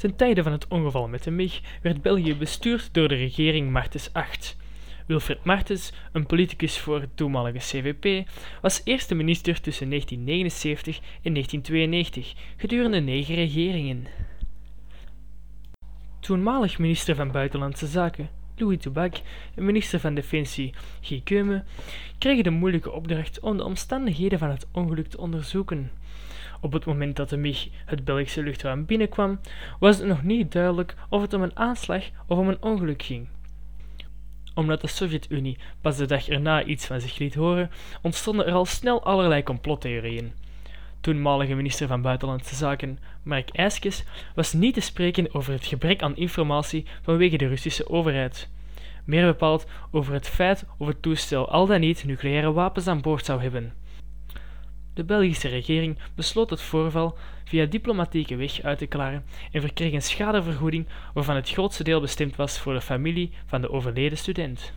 Ten tijde van het ongeval met de MIG werd België bestuurd door de regering Martens VIII. Wilfred Martens, een politicus voor het toenmalige CVP, was eerste minister tussen 1979 en 1992, gedurende negen regeringen. Toenmalig minister van Buitenlandse Zaken Louis Toubac en minister van Defensie Guy Keume kregen de moeilijke opdracht om de omstandigheden van het ongeluk te onderzoeken. Op het moment dat de MiG het Belgische luchtruim binnenkwam, was het nog niet duidelijk of het om een aanslag of om een ongeluk ging. Omdat de Sovjet-Unie pas de dag erna iets van zich liet horen, ontstonden er al snel allerlei complottheorieën. Toenmalige minister van Buitenlandse Zaken Mark Eiskes was niet te spreken over het gebrek aan informatie vanwege de Russische overheid. Meer bepaald over het feit of het toestel al dan niet nucleaire wapens aan boord zou hebben. De Belgische regering besloot het voorval via diplomatieke weg uit te klaren en verkreeg een schadevergoeding waarvan het grootste deel bestemd was voor de familie van de overleden student